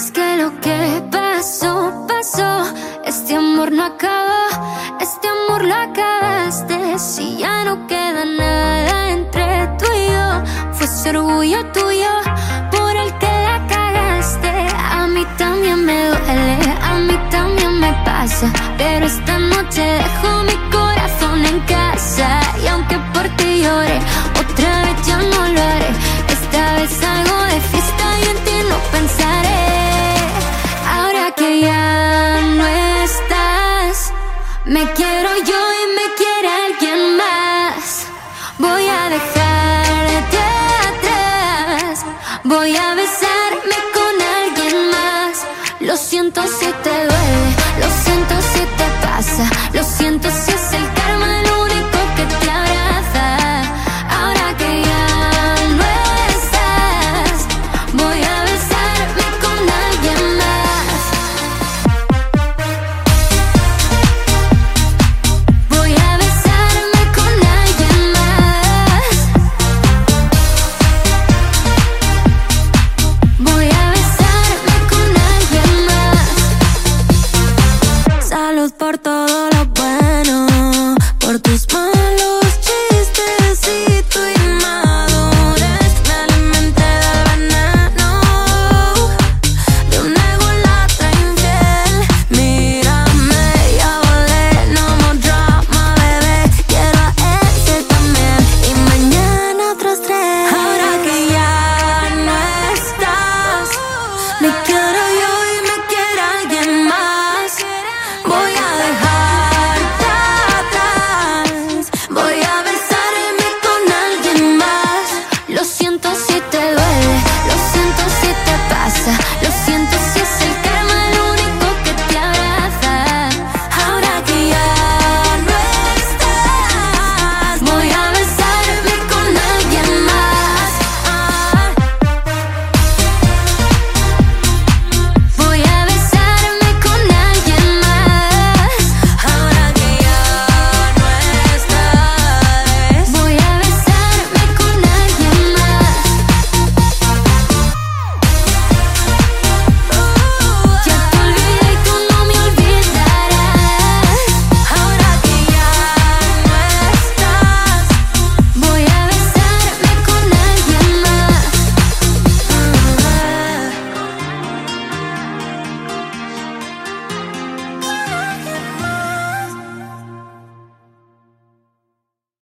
es que lo que pasó, pasó. Este amor no acabó, este amor lo acabaste. Si ya no queda nada entre tú y yo, fue ese orgullo tuyo me quiero yo y me quiere alguien más. Voy a dejarte atrás, voy a besarme con alguien más. Lo siento si te si te.